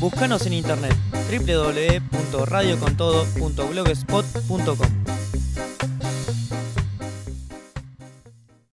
Búscanos en internet www.radiocontodo.blogspot.com.